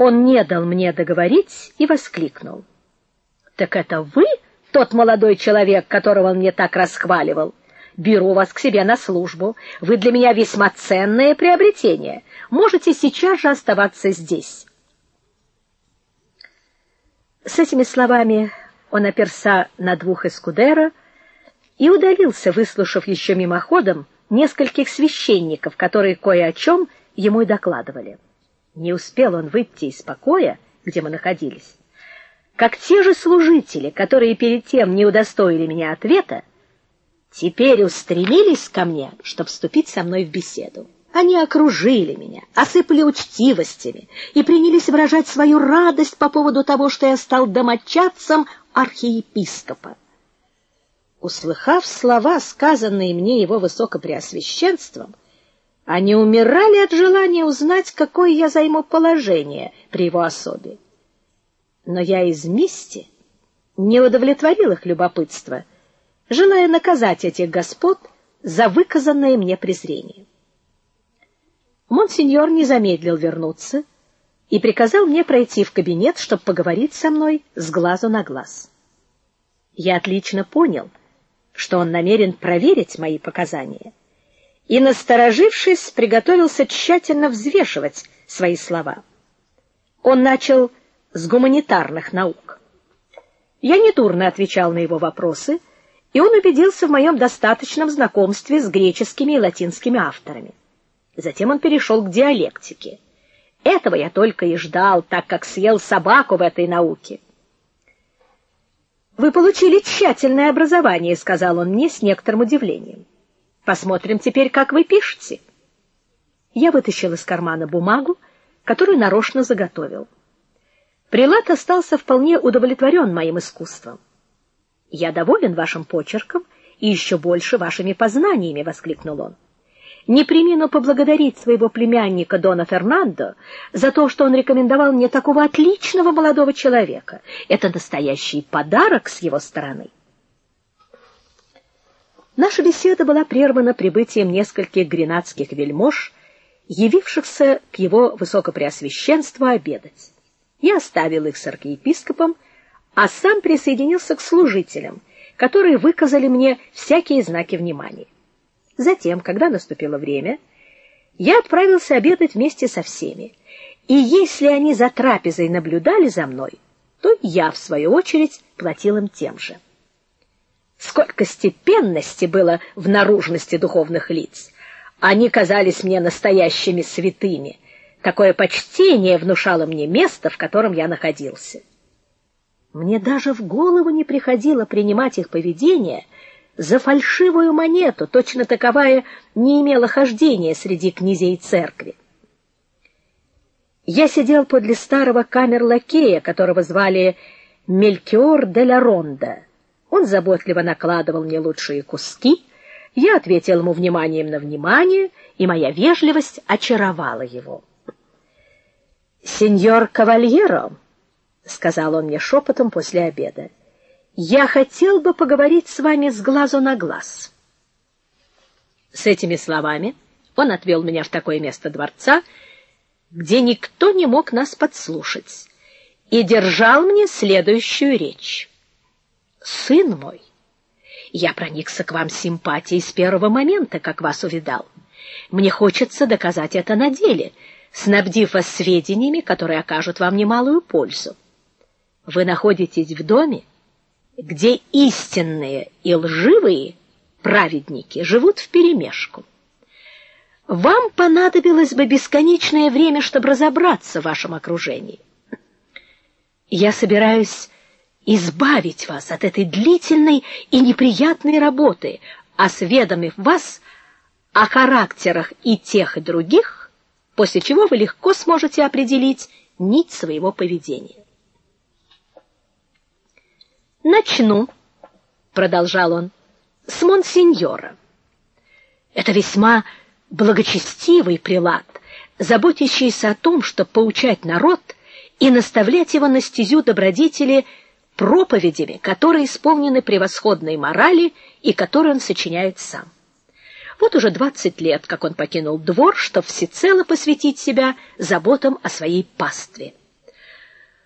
Он не дал мне договорить и воскликнул: "Так это вы, тот молодой человек, которого он мне так расхваливал? Беру вас к себе на службу. Вы для меня весьма ценное приобретение. Можете сейчас же оставаться здесь". С этими словами он оперся на двух эскудера и удалился, выслушав еще мимоходом нескольких священников, которые кое о чем ему и докладывали. Не успел он выйти из покоя, где мы находились, как те же служители, которые перед тем не удостоили меня ответа, теперь устремились ко мне, чтобы вступить со мной в беседу. Они окружили меня, осыпали учтивостями и принялись выражать свою радость по поводу того, что я стал домочадцем архиепископа. Услыхав слова, сказанные мне его высокопреосвященством, они умирали от желания узнать, какое я займу положение при его особе. Но я из мести не удовлетворил их любопытство, желая наказать этих господ за выказанное мне презрение. Монсеньор не замедлил вернуться и приказал мне пройти в кабинет, чтобы поговорить со мной с глазу на глаз. Я отлично понял, что он намерен проверить мои показания и, насторожившись, приготовился тщательно взвешивать свои слова. Он начал с гуманитарных наук. Я недурно отвечал на его вопросы, и он убедился в моем достаточном знакомстве с греческими и латинскими авторами. Затем он перешел к диалектике. Этого я только и ждал, так как съел собаку в этой науке. Вы получили тщательное образование, сказал он мне с некоторым удивлением. Посмотрим теперь, как вы пишете. Я вытащил из кармана бумагу, которую нарочно заготовил. Прилад остался вполне удовлетворен моим искусством. Я доволен вашим почерком и еще больше вашими познаниями, воскликнул он. Не премину поблагодарить своего племянника Дона Фернандо за то, что он рекомендовал мне такого отличного молодого человека. Это настоящий подарок с его стороны. Наша беседа была прервана прибытием нескольких гренадских вельмож, явившихся к его высокопреосвященству обедать. Я оставил их с архиепископом, а сам присоединился к служителям, которые выказали мне всякие знаки внимания. Затем, когда наступило время, я отправился обедать вместе со всеми. И если они за трапезой наблюдали за мной, то я в свою очередь платил им тем же. Сколько степенности было в наружности духовных лиц. Они казались мне настоящими святыми. Такое почтение внушало мне место, в котором я находился. Мне даже в голову не приходило принимать их поведение за фальшивую монету, точно таковая не имела хождения среди князей церкви. Я сидел подле старого камер-лакея, которого звали Мелькиор де ла Ронда. Он заботливо накладывал мне лучшие куски, я ответил ему вниманием на внимание, и моя вежливость очаровала его. "Сеньор Кавальеро", сказал он мне шепотом после обеда. "Я хотел бы поговорить с вами с глазу на глаз". С этими словами он отвел меня в такое место дворца, где никто не мог нас подслушать, и держал мне следующую речь сын мой, я проникся к вам симпатией с первого момента, как вас увидал. Мне хочется доказать это на деле, снабдив вас сведениями, которые окажут вам немалую пользу. Вы находитесь в доме, где истинные и лживые праведники живут вперемешку. Вам понадобилось бы бесконечное время, чтобы разобраться в вашем окружении. Я собираюсь избавить вас от этой длительной и неприятной работы, осведомив вас о характерах и тех, и других, после чего вы легко сможете определить нить своего поведения. Начну, продолжал он, с монсеньора. Это весьма благочестивый прилад, заботящийся о том, чтобы поучать народ и наставлять его на стезю добродетели проповедями, которые исполнены превосходной морали и которые он сочиняет сам. Вот уже двадцать лет, как он покинул двор, чтобы всецело посвятить себя заботам о своей пастве.